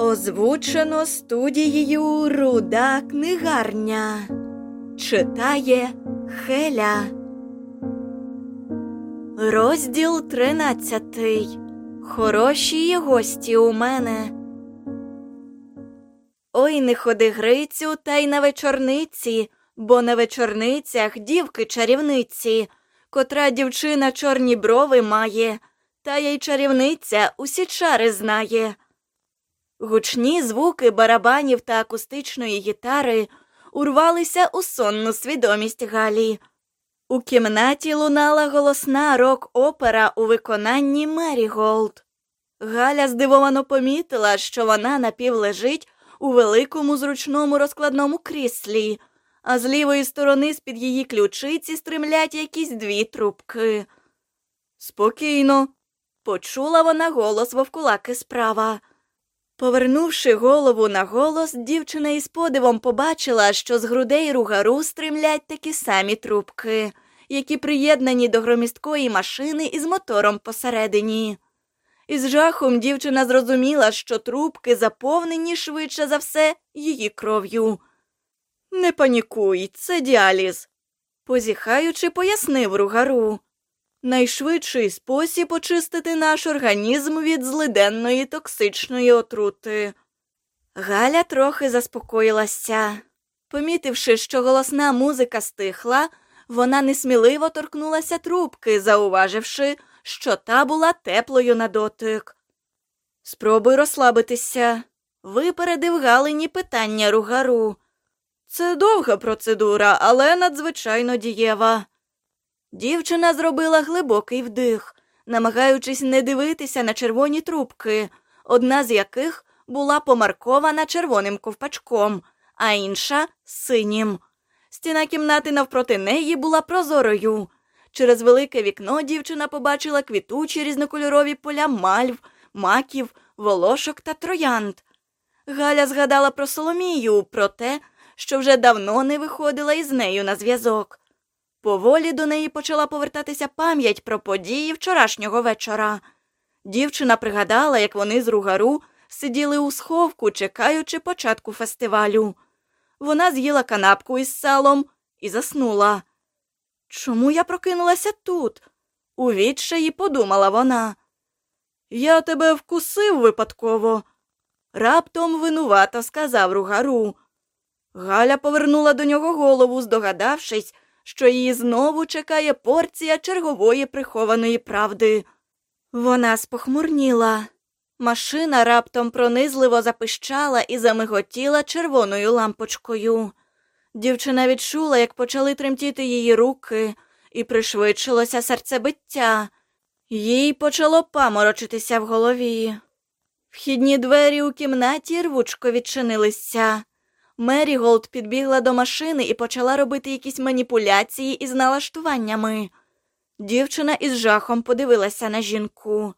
Озвучено студією Руда книгарня. Читає Хеля. Розділ тринадцятий. Хороші гості у мене. Ой, не ходи Грицю, та й на вечорниці, бо на вечорницях дівки чарівниці, котра дівчина чорні брови має, та й чарівниця усі чари знає. Гучні звуки барабанів та акустичної гітари урвалися у сонну свідомість Галі. У кімнаті лунала голосна рок-опера у виконанні Меріголд. Галя здивовано помітила, що вона напівлежить у великому зручному розкладному кріслі, а з лівої сторони з-під її ключиці стримлять якісь дві трубки. Спокійно, почула вона голос вовкулаки справа. Повернувши голову на голос, дівчина із подивом побачила, що з грудей ругару стримлять такі самі трубки, які приєднані до громісткої машини із мотором посередині. Із жахом дівчина зрозуміла, що трубки заповнені швидше за все її кров'ю. Не панікуй, це діаліз, позіхаючи, пояснив ругару. Найшвидший спосіб очистити наш організм від злиденної токсичної отрути. Галя трохи заспокоїлася. Помітивши, що голосна музика стихла, вона несміливо торкнулася трубки, зауваживши, що та була теплою на дотик. Спробуй розслабитися, випередив Галині питання ругару. Це довга процедура, але надзвичайно дієва. Дівчина зробила глибокий вдих, намагаючись не дивитися на червоні трубки, одна з яких була помаркована червоним ковпачком, а інша синім. Стіна кімнати навпроти неї була прозорою. Через велике вікно дівчина побачила квітучі різнокольорові поля мальв, маків, волошок та троянд. Галя згадала про Соломію, про те, що вже давно не виходила із нею на зв'язок. Поволі до неї почала повертатися пам'ять про події вчорашнього вечора. Дівчина пригадала, як вони з ругару сиділи у сховку, чекаючи початку фестивалю. Вона з'їла канапку із салом і заснула. Чому я прокинулася тут? У відчаї подумала вона. Я тебе вкусив випадково. Раптом винувато сказав ругару. Галя повернула до нього голову, здогадавшись, що її знову чекає порція чергової прихованої правди. Вона спохмурніла. Машина раптом пронизливо запищала і замиготіла червоною лампочкою. Дівчина відчула, як почали тремтіти її руки, і пришвидшилося серцебиття. Їй почало паморочитися в голові. Вхідні двері у кімнаті рвучко відчинилися. Меріголд підбігла до машини і почала робити якісь маніпуляції із налаштуваннями. Дівчина із жахом подивилася на жінку.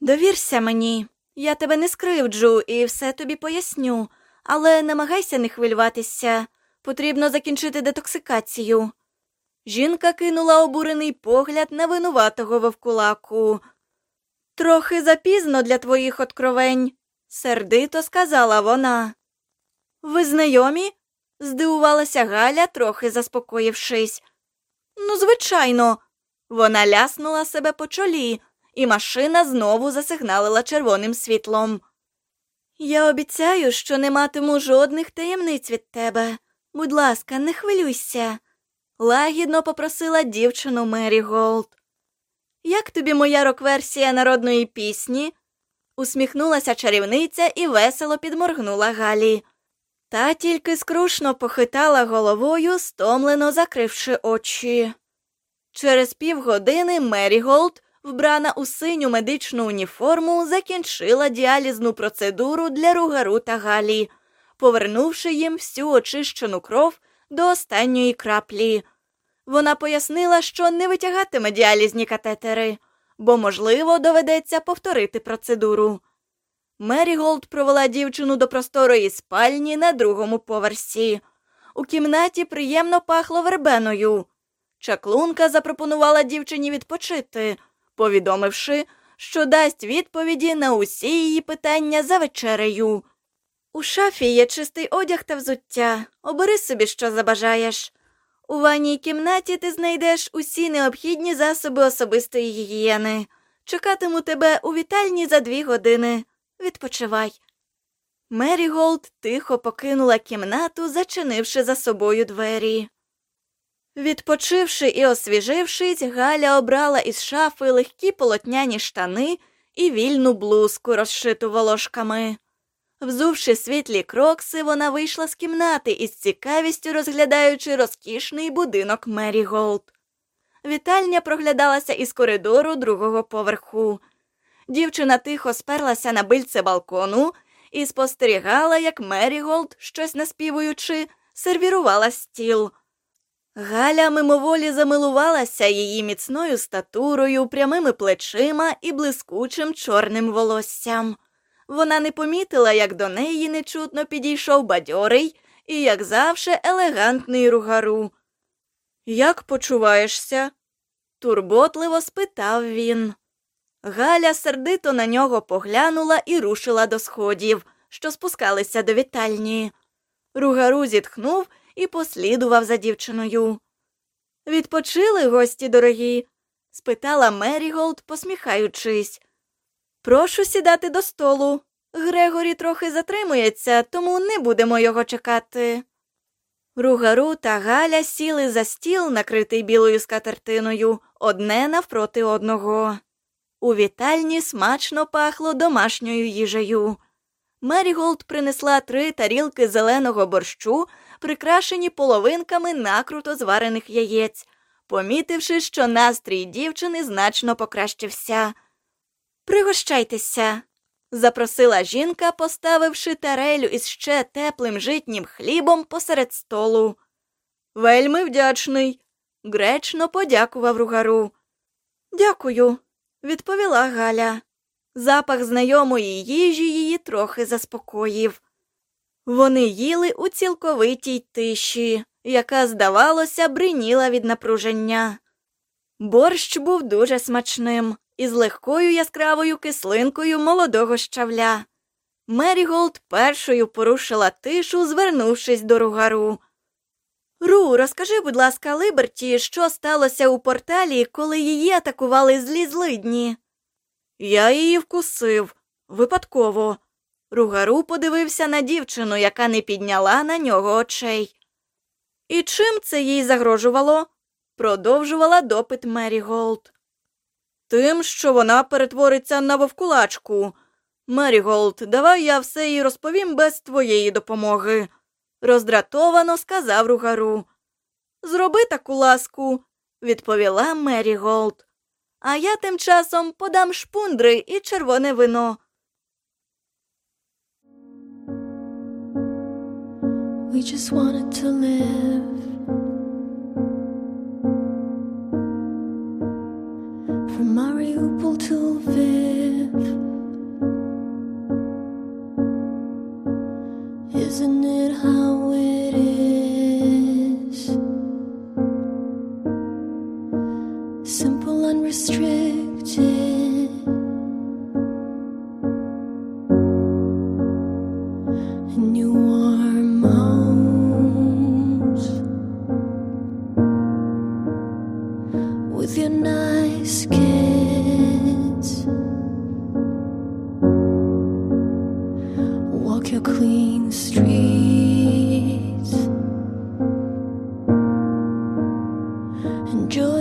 Довірся мені, я тебе не скривджу і все тобі поясню, але намагайся не хвилюватися. Потрібно закінчити детоксикацію. Жінка кинула обурений погляд на винуватого вовкулаку. Трохи запізно для твоїх откровень, сердито сказала вона. Ви знайомі? здивувалася Галя, трохи заспокоївшись. Ну, звичайно, вона ляснула себе по чолі, і машина знову засигналила червоним світлом. Я обіцяю, що не матиму жодних таємниць від тебе. Будь ласка, не хвилюйся, лагідно попросила дівчину Меріголд. Як тобі моя рок-версія народної пісні? усміхнулася чарівниця і весело підморгнула Галі. Та тільки скрушно похитала головою, стомлено закривши очі. Через півгодини Меріголд вбрана у синю медичну уніформу, закінчила діалізну процедуру для ругару та Галі, повернувши їм всю очищену кров до останньої краплі. Вона пояснила, що не витягатиме діалізні катетери, бо, можливо, доведеться повторити процедуру. Меріголд провела дівчину до просторої спальні на другому поверсі. У кімнаті приємно пахло вербеною. Чаклунка запропонувала дівчині відпочити, повідомивши, що дасть відповіді на усі її питання за вечерею. У шафі є чистий одяг та взуття. Обери собі, що забажаєш. У ванній кімнаті ти знайдеш усі необхідні засоби особистої гігієни. Чекатиму тебе у вітальні за дві години. Відпочивай. Меріголд тихо покинула кімнату, зачинивши за собою двері. Відпочивши і освіжившись, Галя обрала із шафи легкі полотняні штани і вільну блузку, розшиту волошками. Взувши світлі крокси, вона вийшла з кімнати із цікавістю розглядаючи розкішний будинок Меріголд. Вітальня проглядалася із коридору другого поверху. Дівчина тихо сперлася на бильце балкону і спостерігала, як Меріголд, щось наспівуючи, сервірувала стіл. Галя мимоволі замилувалася її міцною статурою, прямими плечима і блискучим чорним волоссям. Вона не помітила, як до неї нечутно підійшов бадьорий і, як завше, елегантний ругару. Як почуваєшся? турботливо спитав він. Галя сердито на нього поглянула і рушила до сходів, що спускалися до вітальні. Ругару зітхнув і послідував за дівчиною. Відпочили гості дорогі? спитала Меріголд, посміхаючись. Прошу сідати до столу. Грегорі трохи затримується, тому не будемо його чекати. Ругару та Галя сіли за стіл, накритий білою скатертиною, одне навпроти одного. У вітальні смачно пахло домашньою їжею. Меріголд принесла три тарілки зеленого борщу, прикрашені половинками накруто зварених яєць, помітивши, що настрій дівчини значно покращився. Пригощайтеся, запросила жінка, поставивши тарелю із ще теплим житнім хлібом посеред столу. Вельми вдячний, гречно подякував ругару. Дякую, відповіла Галя. Запах знайомої їжі її трохи заспокоїв. Вони їли у цілковитій тиші, яка, здавалося, бриніла від напруження. Борщ був дуже смачним із легкою яскравою кислинкою молодого щавля. Меріголд першою порушила тишу, звернувшись до ругару. Ру, розкажи, будь ласка, Ліберті, що сталося у порталі, коли її атакували злі злидні. Я її вкусив випадково. Ругару подивився на дівчину, яка не підняла на нього очей. І чим це їй загрожувало? продовжувала допит Меріголд. Тим, що вона перетвориться на вовкулачку. Меріголд, давай я все їй розповім без твоєї допомоги, роздратовано сказав ругару. Зроби таку ласку, відповіла Меріголд. А я тим часом подам шпундри і червоне вино. We just wanted to live.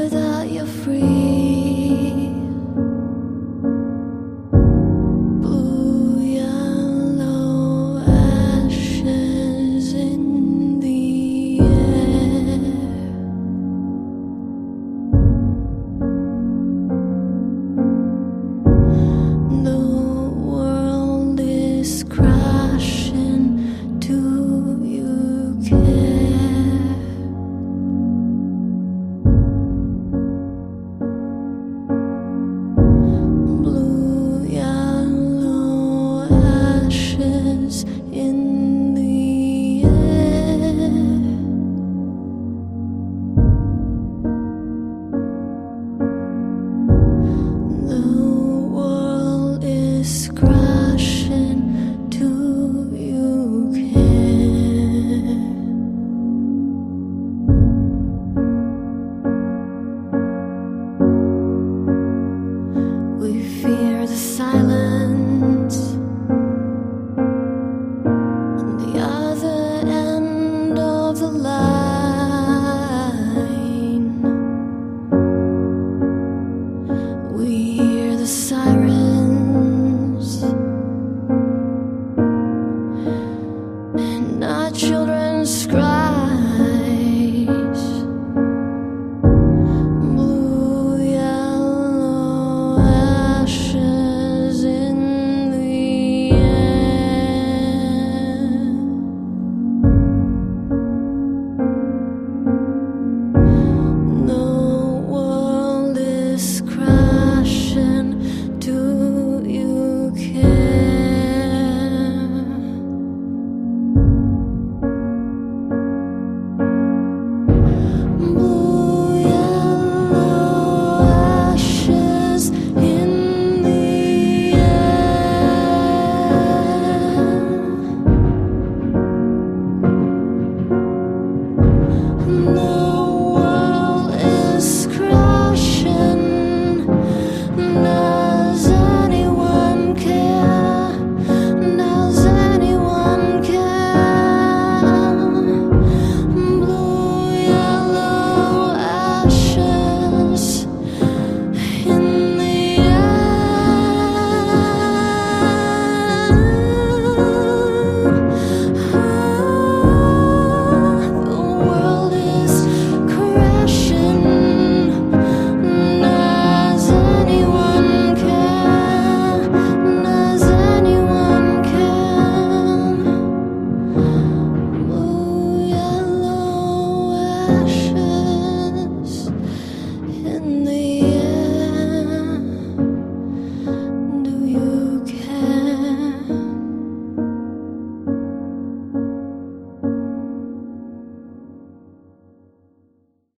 without your free.